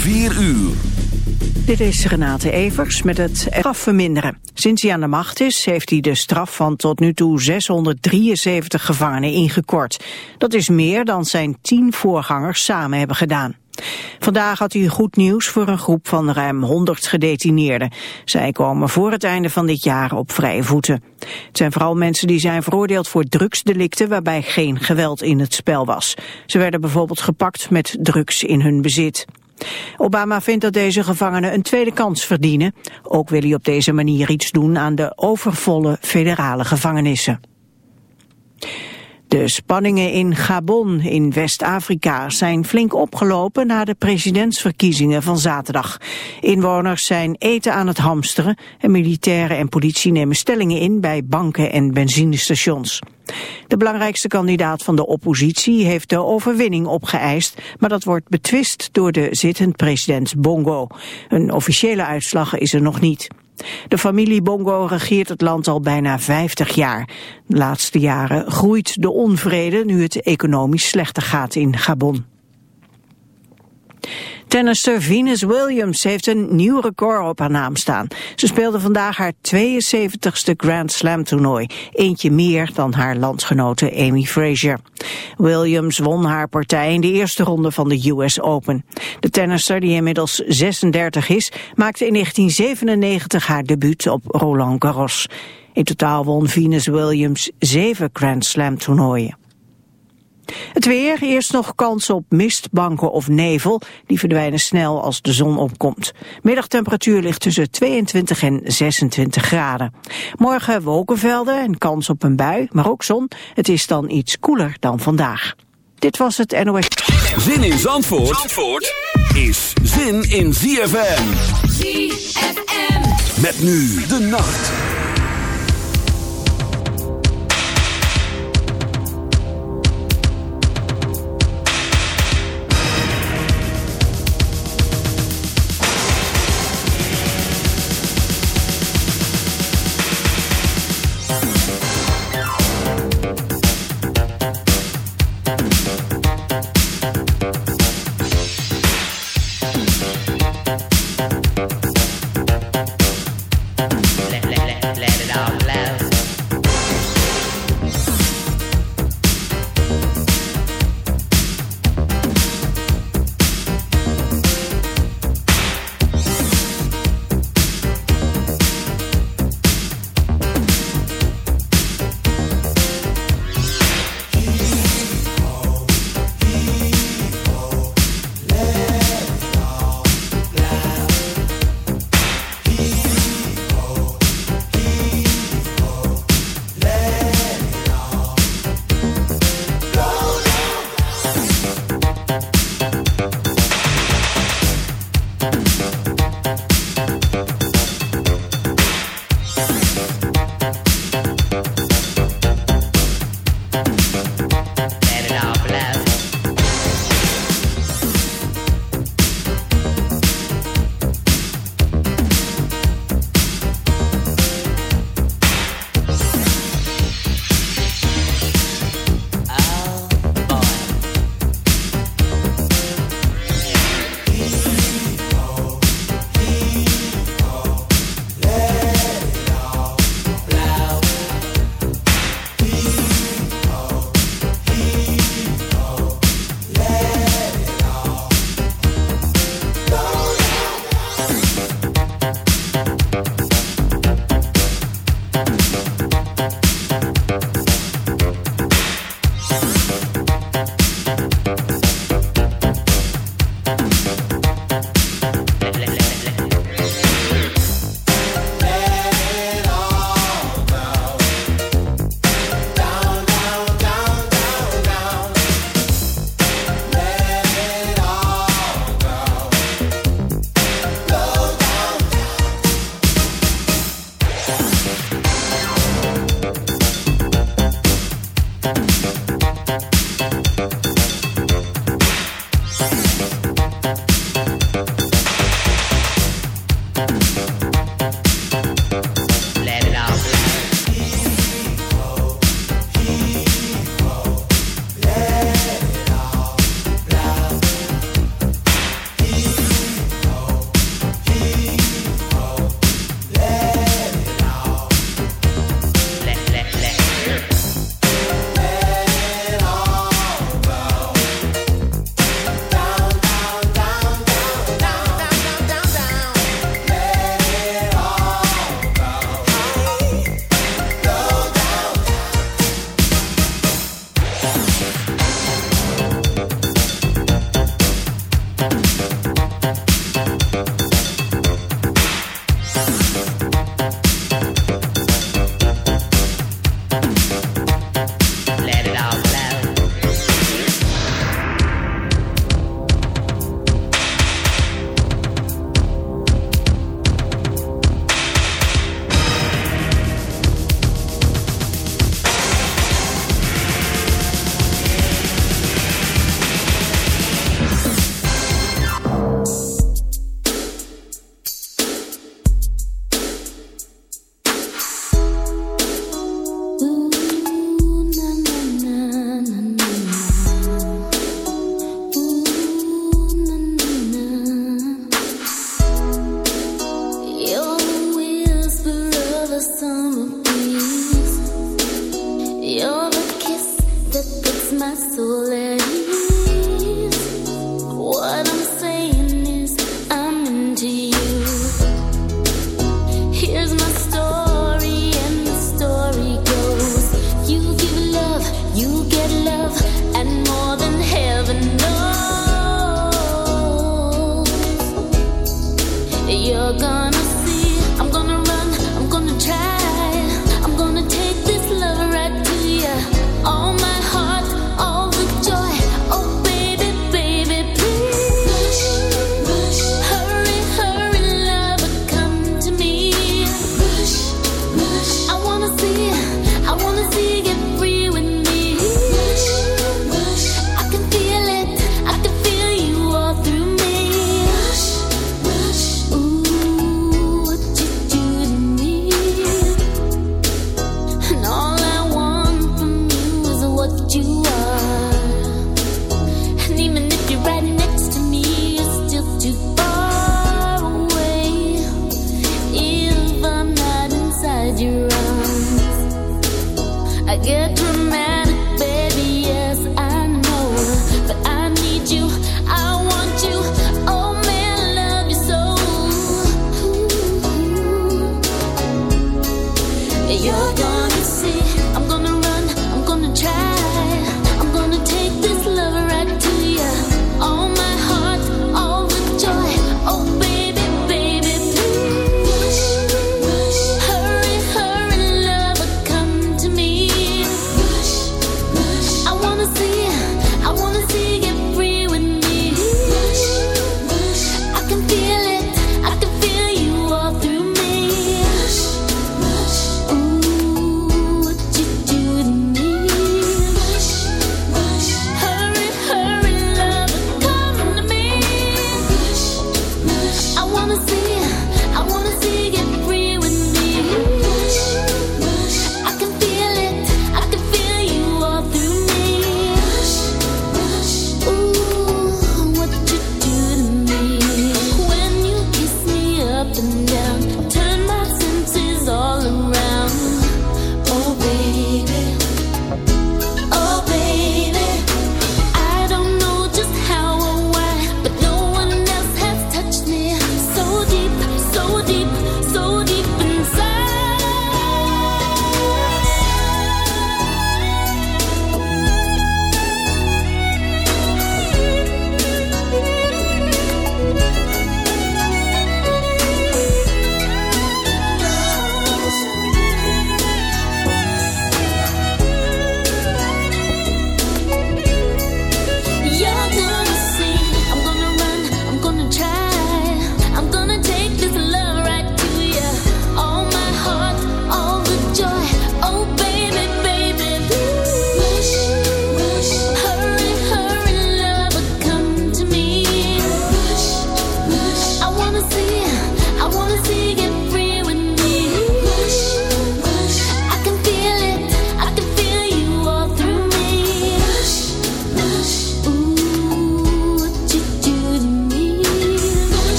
4 uur. Dit is Renate Evers met het straf verminderen. Sinds hij aan de macht is, heeft hij de straf van tot nu toe 673 gevangenen ingekort. Dat is meer dan zijn tien voorgangers samen hebben gedaan. Vandaag had hij goed nieuws voor een groep van ruim 100 gedetineerden. Zij komen voor het einde van dit jaar op vrije voeten. Het zijn vooral mensen die zijn veroordeeld voor drugsdelicten waarbij geen geweld in het spel was. Ze werden bijvoorbeeld gepakt met drugs in hun bezit. Obama vindt dat deze gevangenen een tweede kans verdienen. Ook wil hij op deze manier iets doen aan de overvolle federale gevangenissen. De spanningen in Gabon in West-Afrika zijn flink opgelopen na de presidentsverkiezingen van zaterdag. Inwoners zijn eten aan het hamsteren en militairen en politie nemen stellingen in bij banken en benzinestations. De belangrijkste kandidaat van de oppositie heeft de overwinning opgeëist, maar dat wordt betwist door de zittend president Bongo. Een officiële uitslag is er nog niet. De familie Bongo regeert het land al bijna 50 jaar. De laatste jaren groeit de onvrede nu het economisch slechter gaat in Gabon. Tennisster Venus Williams heeft een nieuw record op haar naam staan. Ze speelde vandaag haar 72ste Grand Slam toernooi. Eentje meer dan haar landgenote Amy Frazier. Williams won haar partij in de eerste ronde van de US Open. De tennisster, die inmiddels 36 is, maakte in 1997 haar debuut op Roland Garros. In totaal won Venus Williams zeven Grand Slam toernooien. Het weer, eerst nog kans op mistbanken of nevel. Die verdwijnen snel als de zon opkomt. Middagtemperatuur ligt tussen 22 en 26 graden. Morgen wolkenvelden en kans op een bui, maar ook zon. Het is dan iets koeler dan vandaag. Dit was het NOS. Zin in Zandvoort, Zandvoort is zin in ZFM. ZFM. Met nu de nacht.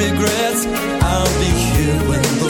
regrets. I'll be here when the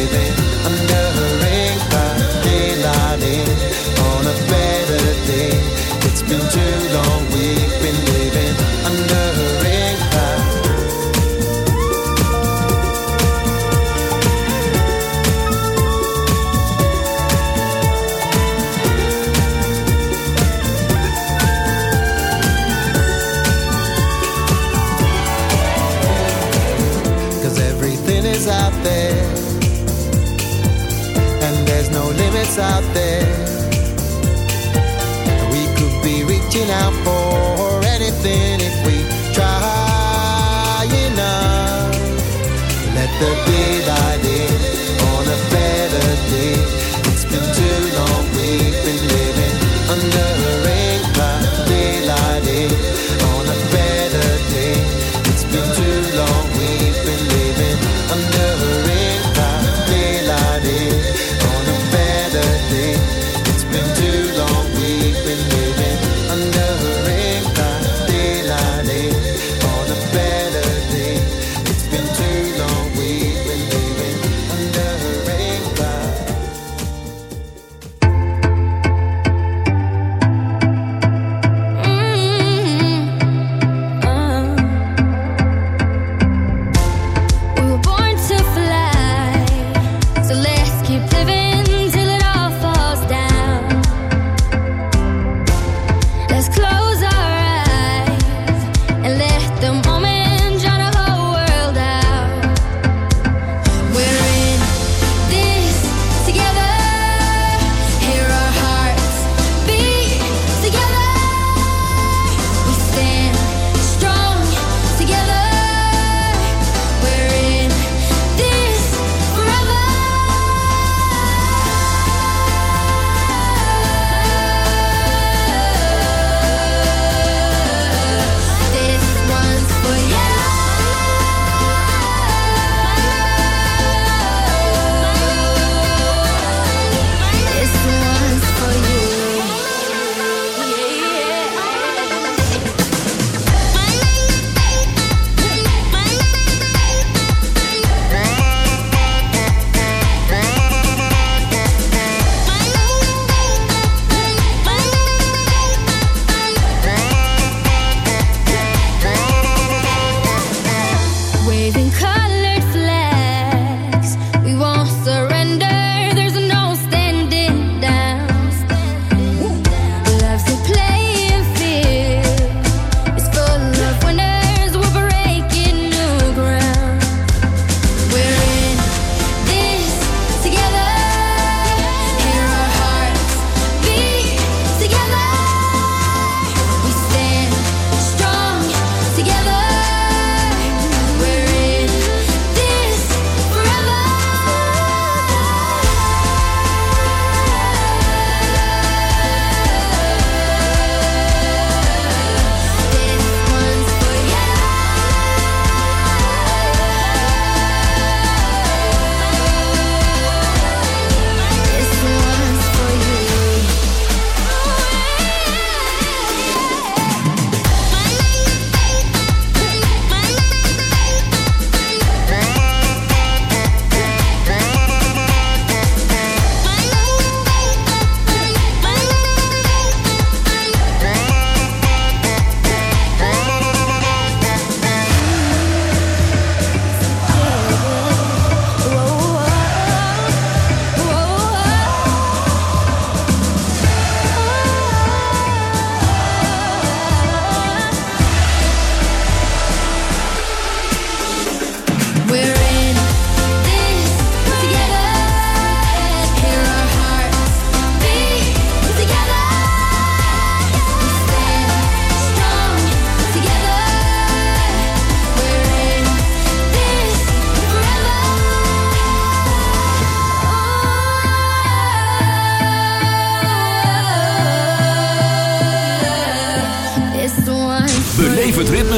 the day day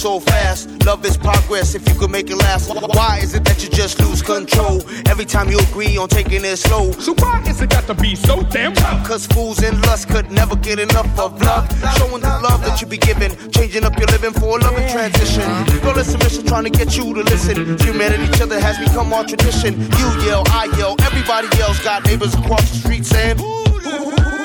so fast? Love is progress if you can make it last. Why is it that you just lose control every time you agree on taking it slow? So why is it got to be so damn tough? Cause fools in lust could never get enough of love. Showing the love that you be giving, changing up your living for a loving transition. Girl, it's a mission trying to get you to listen. Humanity, each other has become our tradition. You yell, I yell, everybody yells. Got neighbors across the street saying,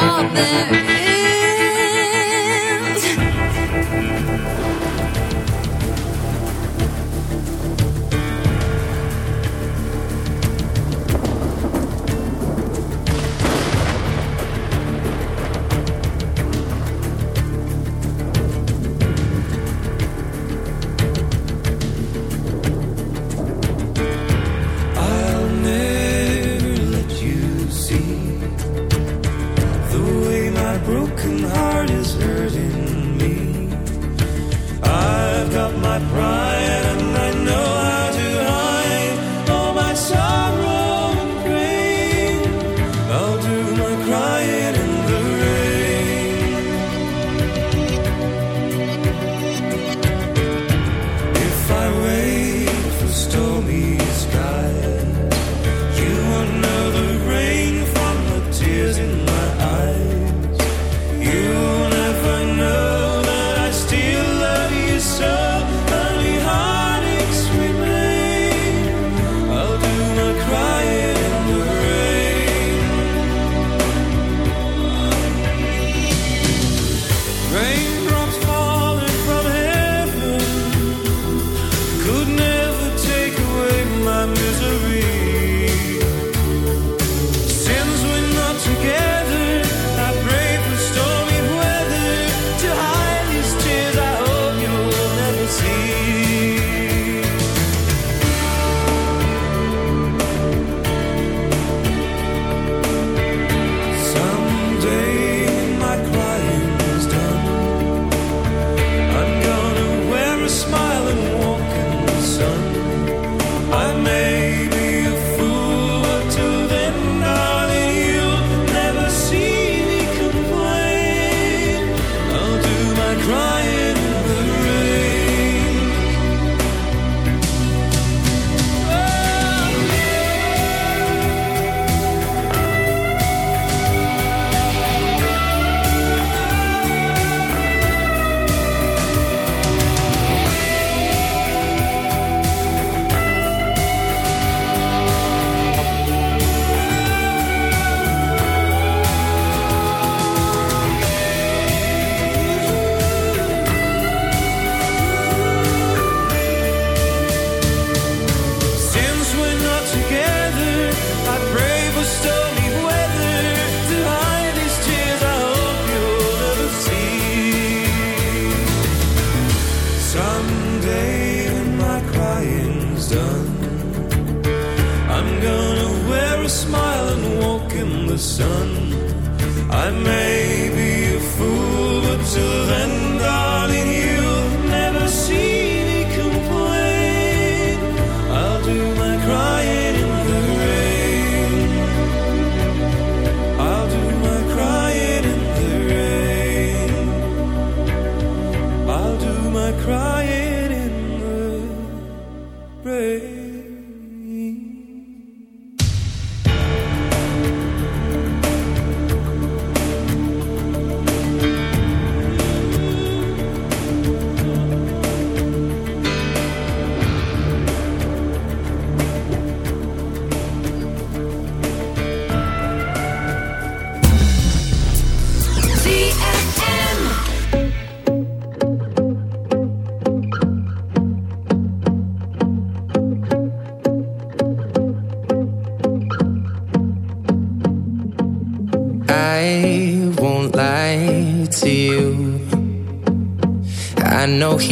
all there broken heart.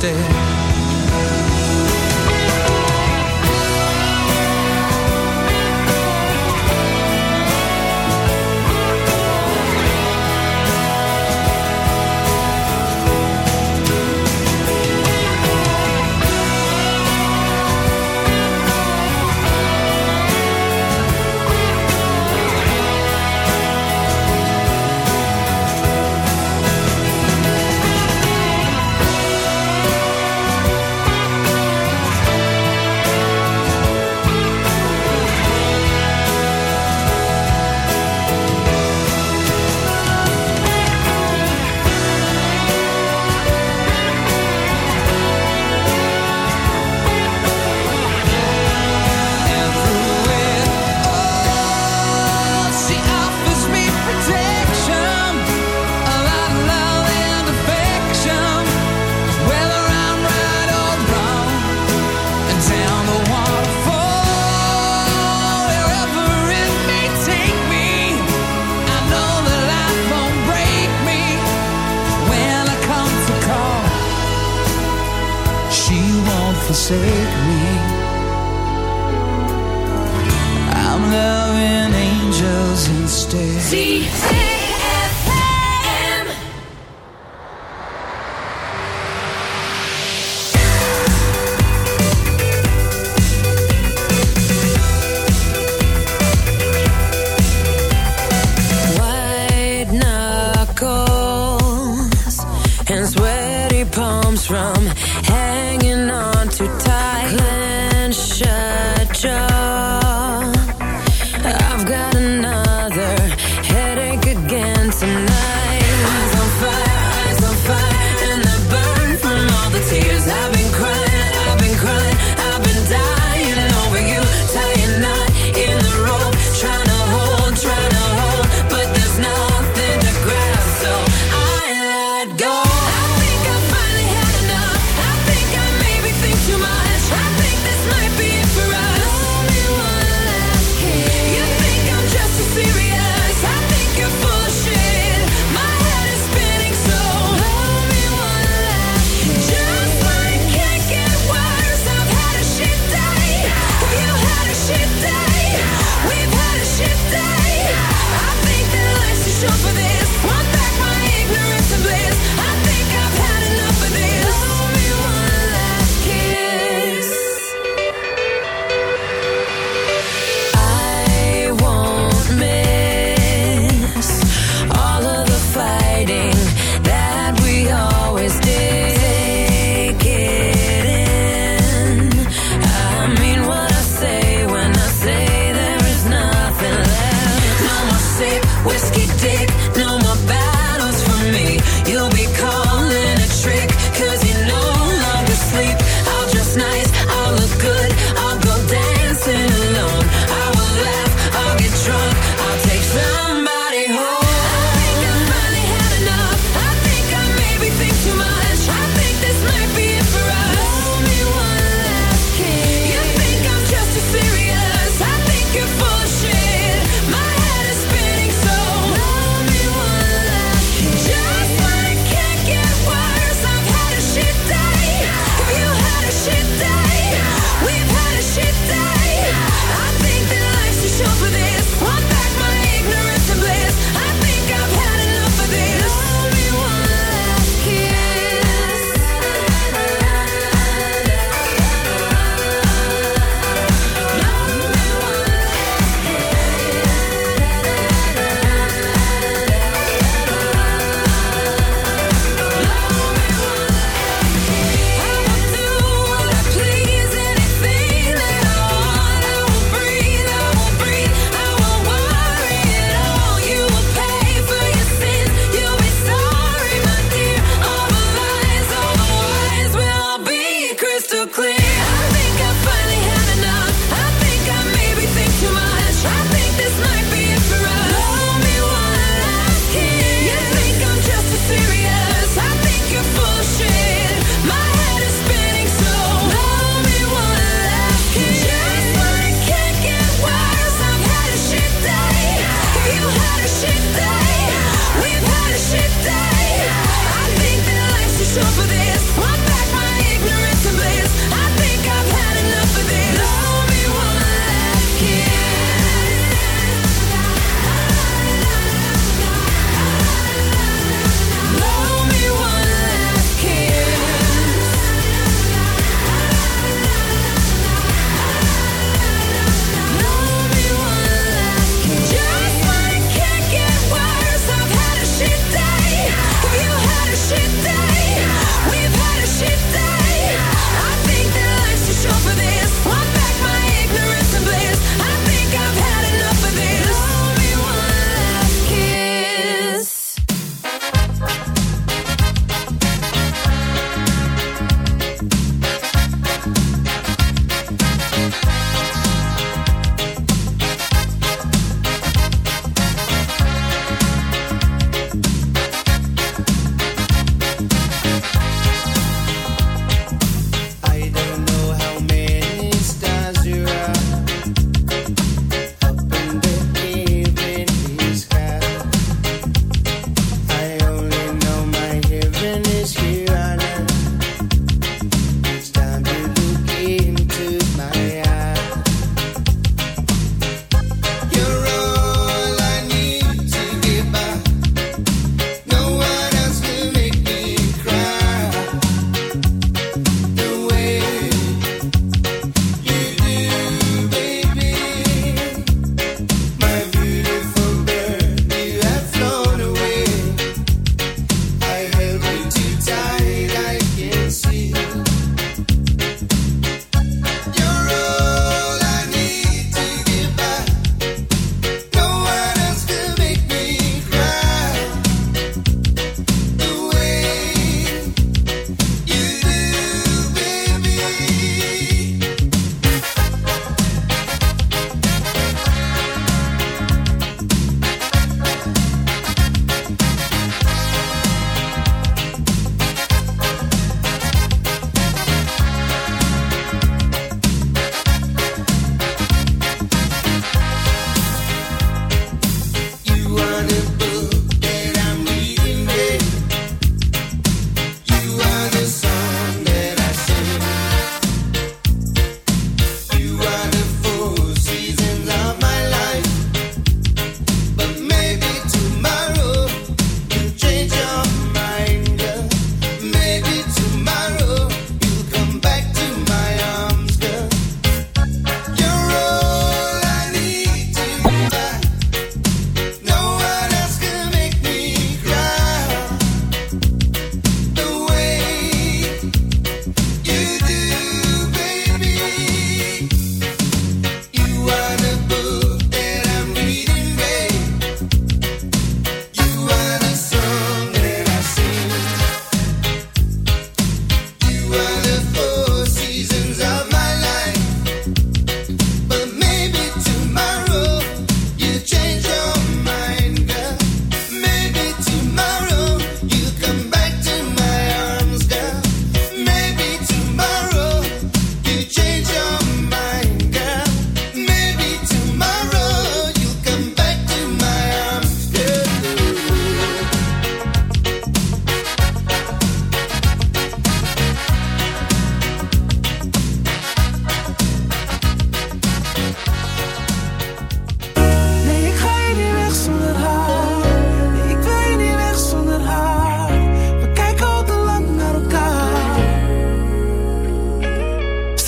stay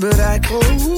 but I go.